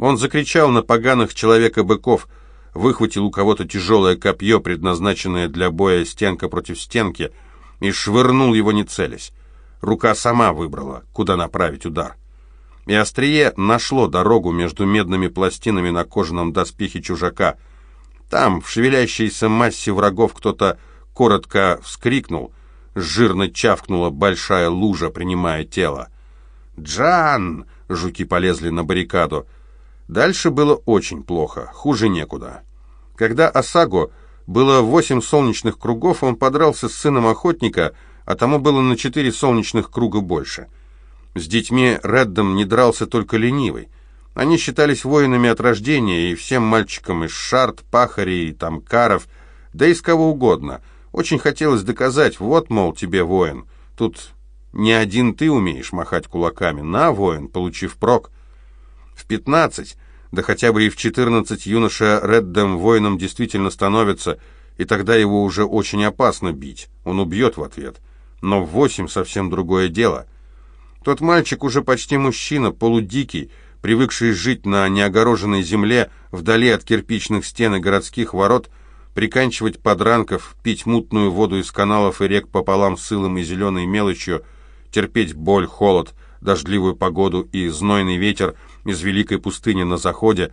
Он закричал на поганых человека-быков, выхватил у кого-то тяжелое копье, предназначенное для боя стенка против стенки, и швырнул его не целясь. Рука сама выбрала, куда направить удар. И острие нашло дорогу между медными пластинами на кожаном доспехе чужака. Там, в шевелящейся массе врагов, кто-то коротко вскрикнул, жирно чавкнула большая лужа, принимая тело. «Джан!» — жуки полезли на баррикаду. Дальше было очень плохо, хуже некуда. Когда Осаго было восемь солнечных кругов, он подрался с сыном охотника, а тому было на четыре солнечных круга больше. С детьми Реддом не дрался только ленивый. Они считались воинами от рождения, и всем мальчикам из Шарт, Пахарей, Тамкаров, да из кого угодно. Очень хотелось доказать, вот, мол, тебе воин. Тут не один ты умеешь махать кулаками. На, воин, получив прок. В пятнадцать, да хотя бы и в четырнадцать юноша Реддом воином действительно становится, и тогда его уже очень опасно бить. Он убьет в ответ. Но в восемь совсем другое дело. Тот мальчик уже почти мужчина, полудикий, привыкший жить на неогороженной земле, вдали от кирпичных стен и городских ворот, приканчивать подранков, пить мутную воду из каналов и рек пополам с илом и зеленой мелочью, терпеть боль, холод, дождливую погоду и знойный ветер из великой пустыни на заходе.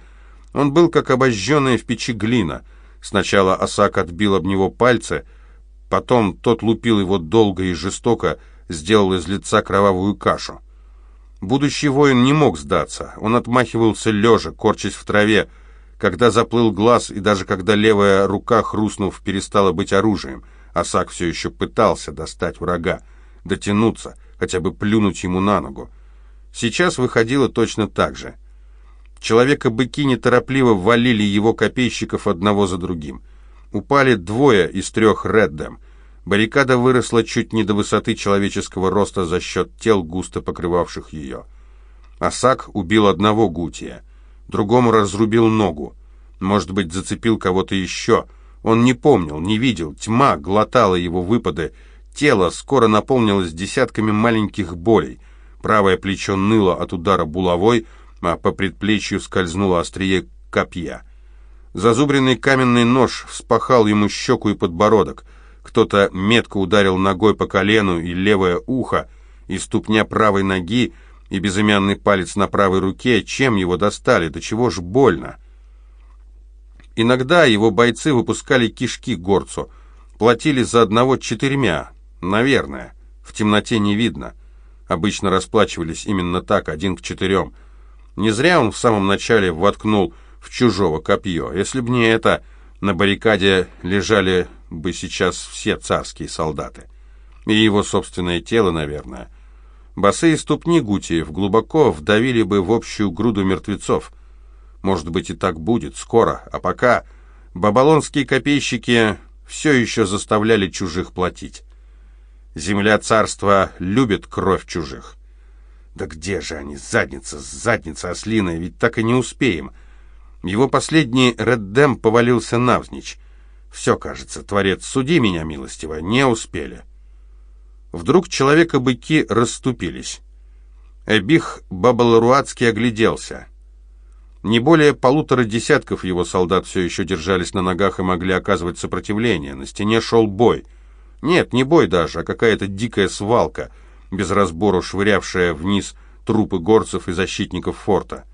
Он был как обожженная в печи глина. Сначала Осак отбил об него пальцы, потом тот лупил его долго и жестоко, сделал из лица кровавую кашу. Будущий воин не мог сдаться. Он отмахивался лежа, корчась в траве, когда заплыл глаз и даже когда левая рука, хрустнув, перестала быть оружием. Осак все еще пытался достать врага, дотянуться, хотя бы плюнуть ему на ногу. Сейчас выходило точно так же. Человека-быки неторопливо валили его копейщиков одного за другим. Упали двое из трех Реддем. Баррикада выросла чуть не до высоты человеческого роста за счет тел, густо покрывавших ее. Асак убил одного Гутия, другому разрубил ногу. Может быть, зацепил кого-то еще. Он не помнил, не видел, тьма глотала его выпады, Тело скоро наполнилось десятками маленьких болей. Правое плечо ныло от удара булавой, а по предплечью скользнуло острие копья. Зазубренный каменный нож вспахал ему щеку и подбородок. Кто-то метко ударил ногой по колену и левое ухо, и ступня правой ноги, и безымянный палец на правой руке. Чем его достали? До чего ж больно? Иногда его бойцы выпускали кишки горцу, платили за одного четырьмя, Наверное. В темноте не видно. Обычно расплачивались именно так, один к четырем. Не зря он в самом начале воткнул в чужого копье. Если б не это, на баррикаде лежали бы сейчас все царские солдаты. И его собственное тело, наверное. Босые ступни Гутиев глубоко вдавили бы в общую груду мертвецов. Может быть, и так будет, скоро. А пока бабалонские копейщики все еще заставляли чужих платить. Земля царства любит кровь чужих. Да где же они? Задница, задница ослиная, ведь так и не успеем. Его последний Реддем повалился навзничь. Все, кажется, Творец, суди меня, милостиво, не успели. Вдруг человека-быки расступились. Эбих Бабаларуацкий огляделся. Не более полутора десятков его солдат все еще держались на ногах и могли оказывать сопротивление. На стене шел бой — нет, не бой даже, а какая-то дикая свалка, без разбору швырявшая вниз трупы горцев и защитников форта.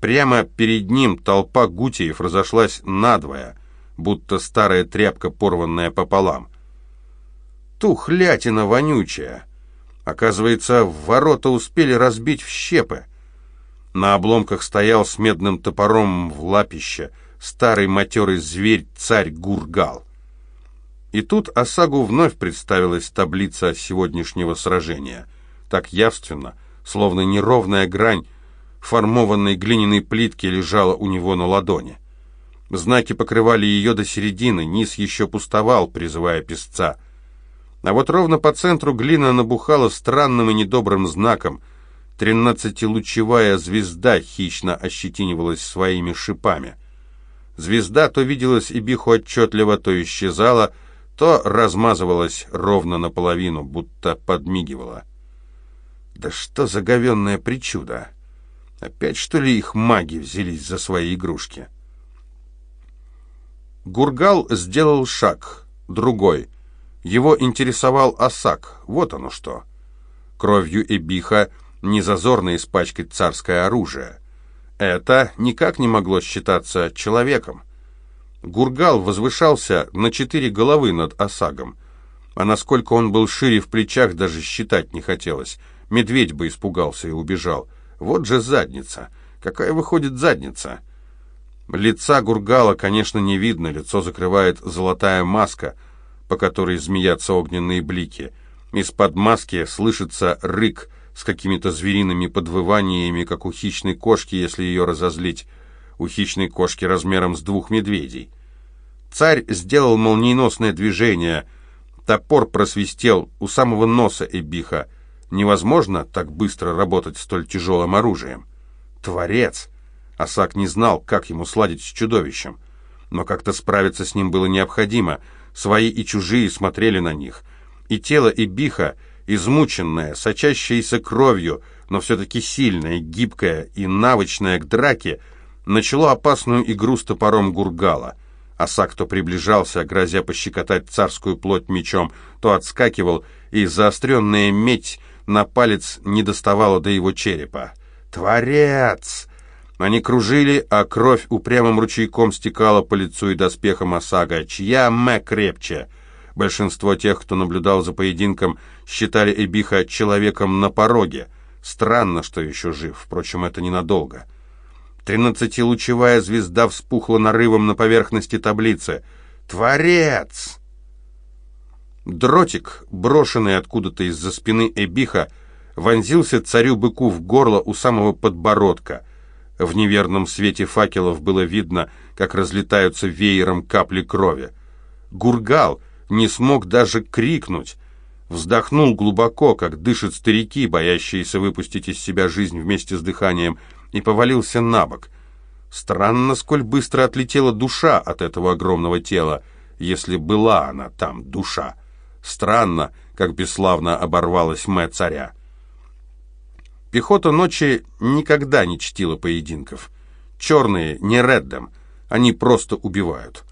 Прямо перед ним толпа гутиев разошлась надвое, будто старая тряпка, порванная пополам. Тухлятина вонючая! Оказывается, ворота успели разбить в щепы. На обломках стоял с медным топором в лапище старый матерый зверь царь Гургал. И тут Осагу вновь представилась таблица сегодняшнего сражения. Так явственно, словно неровная грань формованной глиняной плитки лежала у него на ладони. Знаки покрывали ее до середины, низ еще пустовал, призывая песца. А вот ровно по центру глина набухала странным и недобрым знаком. Тринадцатилучевая звезда хищно ощетинивалась своими шипами. Звезда то виделась и биху отчетливо, то исчезала, то размазывалась ровно наполовину, будто подмигивала. Да что за говенная причуда! Опять, что ли, их маги взялись за свои игрушки? Гургал сделал шаг, другой. Его интересовал осак, вот оно что. Кровью Эбиха не зазорно испачкать царское оружие. Это никак не могло считаться человеком. Гургал возвышался на четыре головы над осагом, а насколько он был шире в плечах, даже считать не хотелось. Медведь бы испугался и убежал. Вот же задница! Какая выходит задница? Лица Гургала, конечно, не видно, лицо закрывает золотая маска, по которой змеятся огненные блики. Из-под маски слышится рык с какими-то звериными подвываниями, как у хищной кошки, если ее разозлить. У хищной кошки размером с двух медведей. Царь сделал молниеносное движение. Топор просвистел у самого носа Эбиха. Невозможно так быстро работать столь тяжелым оружием. Творец! Асак не знал, как ему сладить с чудовищем. Но как-то справиться с ним было необходимо. Свои и чужие смотрели на них. И тело Эбиха, измученное, сочащееся кровью, но все-таки сильное, гибкое и навычное к драке, начало опасную игру с топором Гургала. Асак то приближался, грозя пощекотать царскую плоть мечом, то отскакивал, и заостренная медь на палец не доставала до его черепа. «Творец!» Они кружили, а кровь упрямым ручейком стекала по лицу и доспехам Осага. Чья мэ крепче? Большинство тех, кто наблюдал за поединком, считали Эбиха человеком на пороге. Странно, что еще жив, впрочем, это ненадолго. Тринадцатилучевая звезда вспухла нарывом на поверхности таблицы. «Творец!» Дротик, брошенный откуда-то из-за спины Эбиха, вонзился царю-быку в горло у самого подбородка — в неверном свете факелов было видно, как разлетаются веером капли крови. Гургал не смог даже крикнуть. Вздохнул глубоко, как дышат старики, боящиеся выпустить из себя жизнь вместе с дыханием, и повалился на бок. Странно, сколь быстро отлетела душа от этого огромного тела, если была она там, душа. Странно, как бесславно оборвалась мэ царя. Пехота ночи никогда не чтила поединков. Черные, не Реддом, они просто убивают.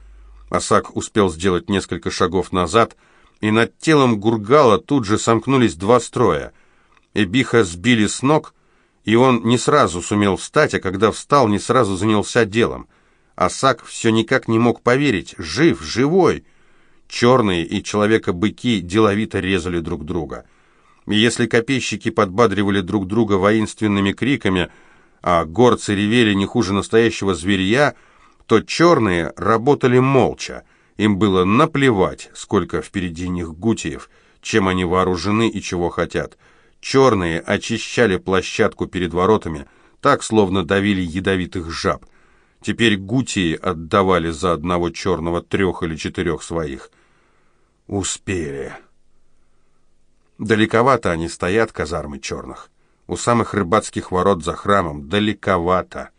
Асак успел сделать несколько шагов назад, и над телом Гургала тут же сомкнулись два строя. Эбиха сбили с ног, и он не сразу сумел встать, а когда встал, не сразу занялся делом. Асак все никак не мог поверить. Жив, живой! Черные и человека-быки деловито резали друг друга — и если копейщики подбадривали друг друга воинственными криками, а горцы ревели не хуже настоящего зверья, то черные работали молча. Им было наплевать, сколько впереди них гутиев, чем они вооружены и чего хотят. Черные очищали площадку перед воротами, так, словно давили ядовитых жаб. Теперь гутии отдавали за одного черного трех или четырех своих. Успели. Далековато они стоят, казармы черных. У самых рыбацких ворот за храмом. Далековато.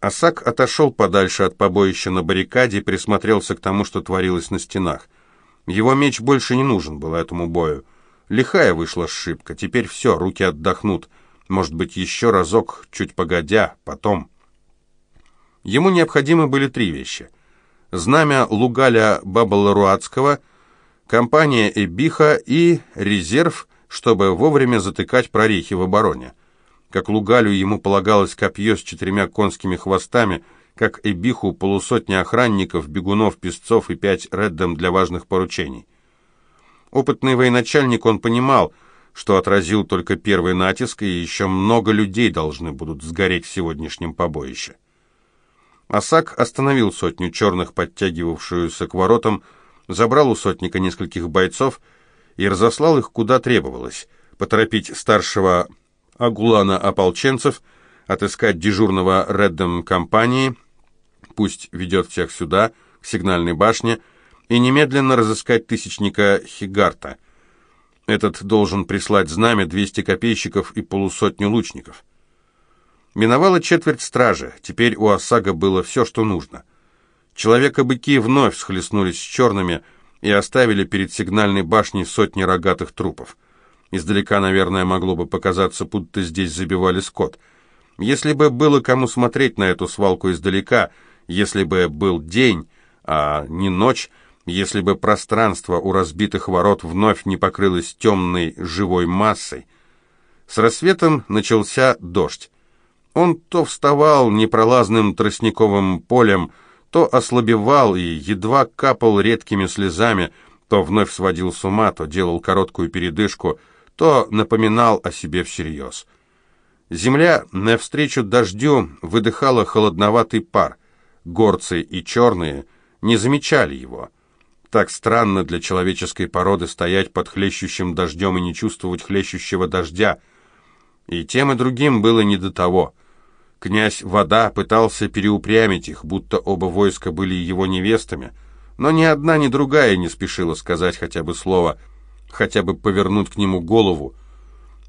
Асак отошел подальше от побоища на баррикаде и присмотрелся к тому, что творилось на стенах. Его меч больше не нужен был этому бою. Лихая вышла ошибка. Теперь все, руки отдохнут. Может быть, еще разок, чуть погодя, потом. Ему необходимы были три вещи. Знамя Лугаля Бабаларуацкого — компания Эбиха и резерв, чтобы вовремя затыкать прорехи в обороне. Как Лугалю ему полагалось копье с четырьмя конскими хвостами, как Эбиху полусотни охранников, бегунов, песцов и пять реддом для важных поручений. Опытный военачальник, он понимал, что отразил только первый натиск, и еще много людей должны будут сгореть в сегодняшнем побоище. Асак остановил сотню черных, подтягивавшуюся к воротам, забрал у сотника нескольких бойцов и разослал их куда требовалось, поторопить старшего Агулана ополченцев, отыскать дежурного Реддом компании, пусть ведет всех сюда, к сигнальной башне, и немедленно разыскать тысячника Хигарта. Этот должен прислать знамя 200 копейщиков и полусотню лучников. Миновала четверть стражи, теперь у Осага было все, что нужно — Человека-быки вновь схлестнулись с черными и оставили перед сигнальной башней сотни рогатых трупов. Издалека, наверное, могло бы показаться, будто здесь забивали скот. Если бы было кому смотреть на эту свалку издалека, если бы был день, а не ночь, если бы пространство у разбитых ворот вновь не покрылось темной живой массой. С рассветом начался дождь. Он то вставал непролазным тростниковым полем, то ослабевал и едва капал редкими слезами, то вновь сводил с ума, то делал короткую передышку, то напоминал о себе всерьез. Земля навстречу дождю выдыхала холодноватый пар. Горцы и черные не замечали его. Так странно для человеческой породы стоять под хлещущим дождем и не чувствовать хлещущего дождя. И тем и другим было не до того. Князь Вода пытался переупрямить их, будто оба войска были его невестами, но ни одна, ни другая не спешила сказать хотя бы слово, хотя бы повернуть к нему голову,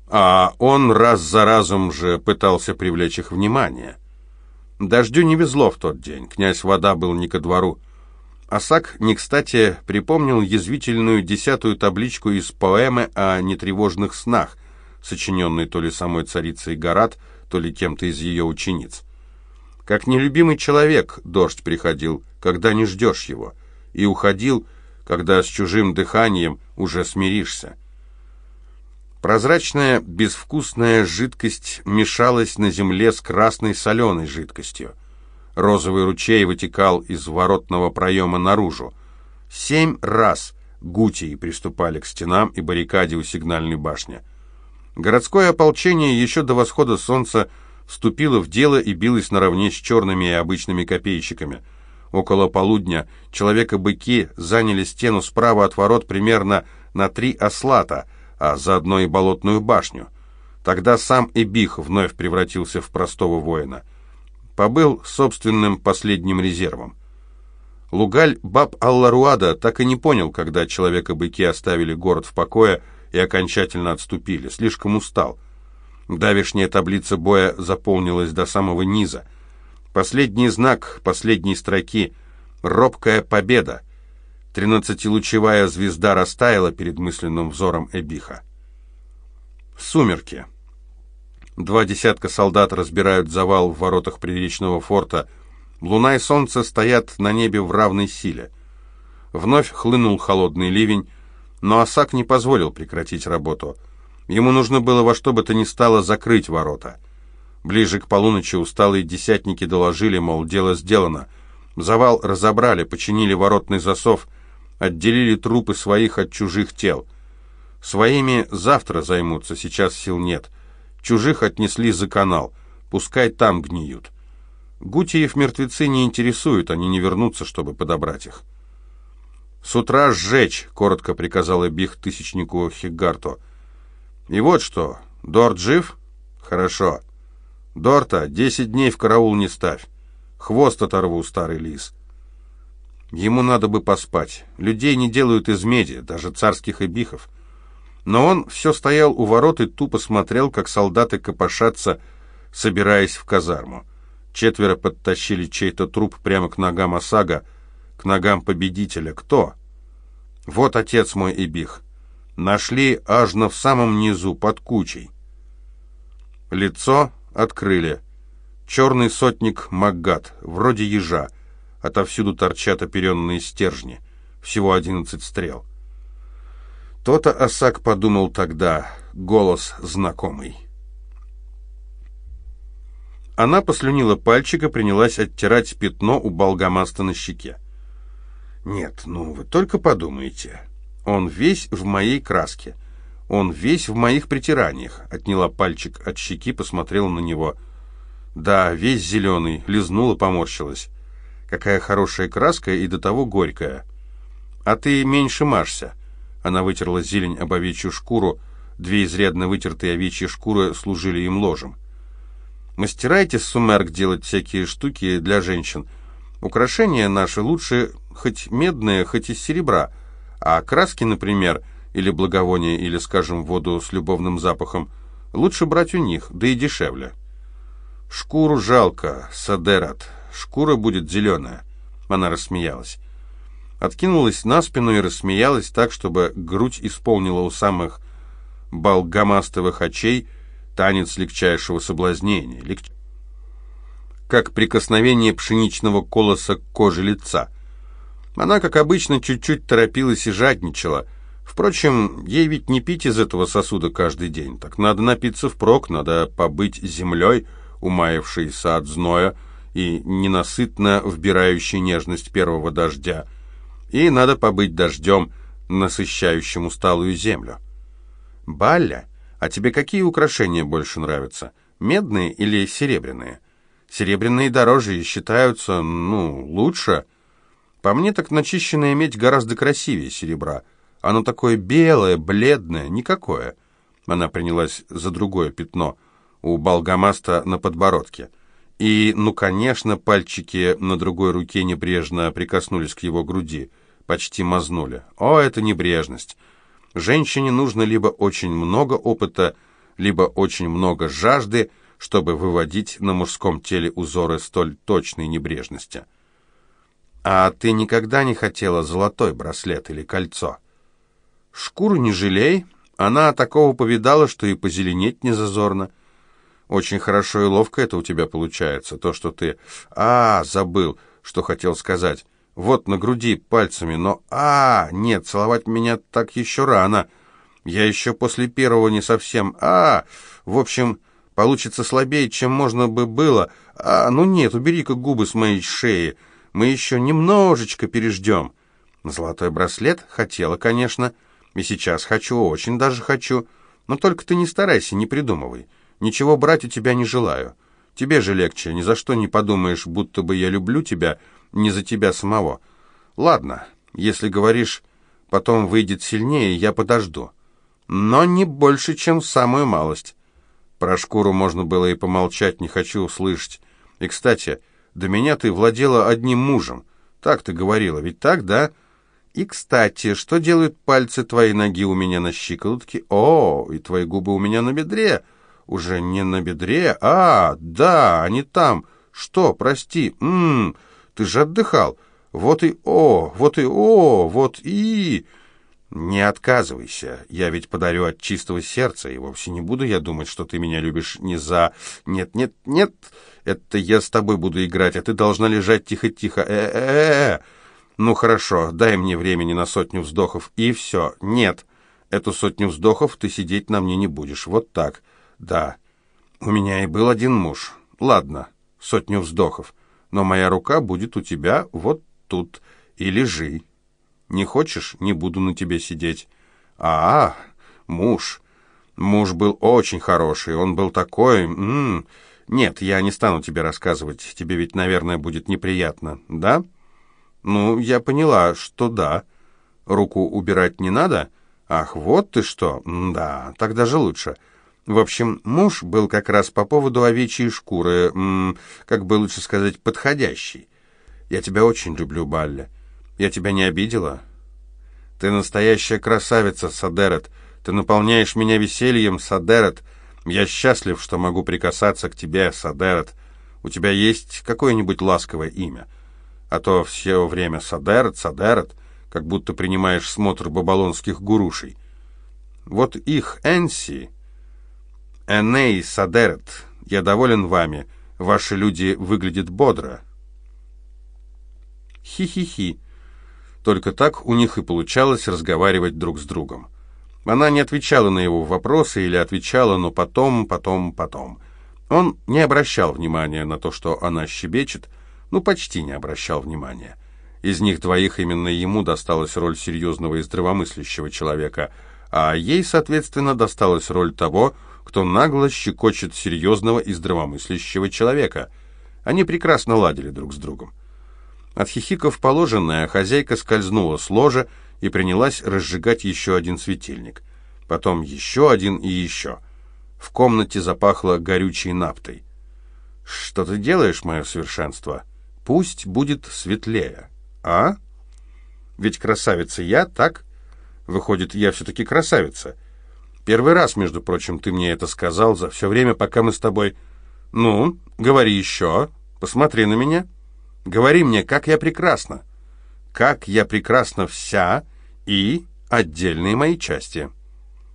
а он раз за разом же пытался привлечь их внимание. Дождю не везло в тот день, князь Вода был не ко двору. Асак не кстати припомнил язвительную десятую табличку из поэмы о нетревожных снах, сочиненной то ли самой царицей Гарат, то ли кем-то из ее учениц. Как нелюбимый человек дождь приходил, когда не ждешь его, и уходил, когда с чужим дыханием уже смиришься. Прозрачная, безвкусная жидкость мешалась на земле с красной соленой жидкостью. Розовый ручей вытекал из воротного проема наружу. Семь раз гутии приступали к стенам и баррикаде у сигнальной башни. Городское ополчение еще до восхода солнца вступило в дело и билось наравне с черными и обычными копейщиками. Около полудня человека-быки заняли стену справа от ворот примерно на три ослата — а заодно и болотную башню. Тогда сам Эбих вновь превратился в простого воина. Побыл собственным последним резервом. Лугаль Баб Алларуада так и не понял, когда человека-быки оставили город в покое и окончательно отступили. Слишком устал. Давишняя таблица боя заполнилась до самого низа. Последний знак последней строки — робкая победа. Тринадцатилучевая звезда растаяла перед мысленным взором Эбиха. Сумерки. Два десятка солдат разбирают завал в воротах приречного форта. Луна и солнце стоят на небе в равной силе. Вновь хлынул холодный ливень, но Асак не позволил прекратить работу. Ему нужно было во что бы то ни стало закрыть ворота. Ближе к полуночи усталые десятники доложили, мол, дело сделано. Завал разобрали, починили воротный засов — отделили трупы своих от чужих тел. Своими завтра займутся, сейчас сил нет. Чужих отнесли за канал, пускай там гниют. Гутиев мертвецы не интересуют, они не вернутся, чтобы подобрать их. «С утра сжечь», — коротко приказал Эбих тысячнику Хигарту. «И вот что, Дорт жив? Хорошо. Дорта, десять дней в караул не ставь. Хвост оторву, старый лис. Ему надо бы поспать. Людей не делают из меди, даже царских эбихов. Но он все стоял у ворот и тупо смотрел, как солдаты копошатся, собираясь в казарму. Четверо подтащили чей-то труп прямо к ногам Осага, к ногам победителя. Кто? Вот отец мой Эбих. Нашли аж на в самом низу, под кучей. Лицо открыли. Черный сотник Маггат, вроде ежа, Отовсюду торчат оперенные стержни. Всего одиннадцать стрел. То-то Осак подумал тогда. Голос знакомый. Она послюнила пальчика, принялась оттирать пятно у Болгамаста на щеке. «Нет, ну вы только подумайте. Он весь в моей краске. Он весь в моих притираниях». Отняла пальчик от щеки, посмотрела на него. «Да, весь зеленый», лизнула, поморщилась. Какая хорошая краска и до того горькая. А ты меньше машься. Она вытерла зелень об овечью шкуру, две изрядно вытертые овечьи шкуры служили им ложем. Мастера сумерк делать всякие штуки для женщин. Украшения наши лучше хоть медные, хоть из серебра, а краски, например, или благовония, или, скажем, воду с любовным запахом, лучше брать у них, да и дешевле. Шкуру жалко, Садерат, шкура будет зеленая». Она рассмеялась. Откинулась на спину и рассмеялась так, чтобы грудь исполнила у самых болгамастовых очей танец легчайшего соблазнения. как прикосновение пшеничного колоса к коже лица. Она, как обычно, чуть-чуть торопилась и жадничала. Впрочем, ей ведь не пить из этого сосуда каждый день. Так надо напиться впрок, надо побыть землей, умаявшейся от зноя и ненасытно вбирающей нежность первого дождя. И надо побыть дождем, насыщающим усталую землю. «Балля, а тебе какие украшения больше нравятся, медные или серебряные?» Серебряные дороже и считаются, ну, лучше. По мне так начищенная медь гораздо красивее серебра. Оно такое белое, бледное, никакое. Она принялась за другое пятно у Балгамаста на подбородке. И, ну, конечно, пальчики на другой руке небрежно прикоснулись к его груди, почти мазнули. О, это небрежность! Женщине нужно либо очень много опыта, либо очень много жажды, чтобы выводить на мужском теле узоры столь точной небрежности. «А ты никогда не хотела золотой браслет или кольцо?» «Шкуру не жалей, она такого повидала, что и позеленеть не зазорно. Очень хорошо и ловко это у тебя получается, то, что ты... А, забыл, что хотел сказать. Вот на груди пальцами, но... А, нет, целовать меня так еще рано. Я еще после первого не совсем... А, в общем, Получится слабее, чем можно бы было. А, ну нет, убери-ка губы с моей шеи. Мы еще немножечко переждем. Золотой браслет хотела, конечно. И сейчас хочу, очень даже хочу. Но только ты не старайся, не придумывай. Ничего брать у тебя не желаю. Тебе же легче, ни за что не подумаешь, будто бы я люблю тебя, не за тебя самого. Ладно, если говоришь, потом выйдет сильнее, я подожду. Но не больше, чем самую малость. Про шкуру можно было и помолчать, не хочу услышать. И, кстати, до меня ты владела одним мужем. Так ты говорила, ведь так, да? И, кстати, что делают пальцы твоей ноги у меня на щиколотке? О, и твои губы у меня на бедре. Уже не на бедре, а, да, они там. Что, прости, ммм, ты же отдыхал. Вот и о, вот и о, вот и... «Не отказывайся, я ведь подарю от чистого сердца, и вовсе не буду я думать, что ты меня любишь не за... Нет, нет, нет, это я с тобой буду играть, а ты должна лежать тихо-тихо. Э-э-э! Ну хорошо, дай мне времени на сотню вздохов, и все. Нет, эту сотню вздохов ты сидеть на мне не будешь, вот так. Да, у меня и был один муж. Ладно, сотню вздохов, но моя рука будет у тебя вот тут, и лежи». Не хочешь, не буду на тебе сидеть. А, муж. Муж был очень хороший, он был такой... М -м. Нет, я не стану тебе рассказывать, тебе ведь, наверное, будет неприятно, да? Ну, я поняла, что да. Руку убирать не надо? Ах, вот ты что. Да, так даже лучше. В общем, муж был как раз по поводу овечьей шкуры, м -м, как бы лучше сказать, подходящий. Я тебя очень люблю, Балля. Я тебя не обидела? Ты настоящая красавица, Садерет. Ты наполняешь меня весельем, Садерет. Я счастлив, что могу прикасаться к тебе, Садерет. У тебя есть какое-нибудь ласковое имя? А то все время Садерет, Садерет, как будто принимаешь смотр бабалонских гурушей. Вот их Энси, Эней Садерет, я доволен вами. Ваши люди выглядят бодро. Хи-хи-хи. Только так у них и получалось разговаривать друг с другом. Она не отвечала на его вопросы или отвечала, но потом, потом, потом. Он не обращал внимания на то, что она щебечет, ну, почти не обращал внимания. Из них двоих именно ему досталась роль серьезного и здравомыслящего человека, а ей, соответственно, досталась роль того, кто нагло щекочет серьезного и здравомыслящего человека. Они прекрасно ладили друг с другом. Отхихиков положенное, хозяйка скользнула с ложа и принялась разжигать еще один светильник. Потом еще один и еще. В комнате запахло горючей наптой. «Что ты делаешь, мое совершенство? Пусть будет светлее. А? Ведь красавица я, так? Выходит, я все-таки красавица. Первый раз, между прочим, ты мне это сказал за все время, пока мы с тобой... Ну, говори еще, посмотри на меня». Говори мне, как я прекрасна. Как я прекрасна вся и отдельные мои части».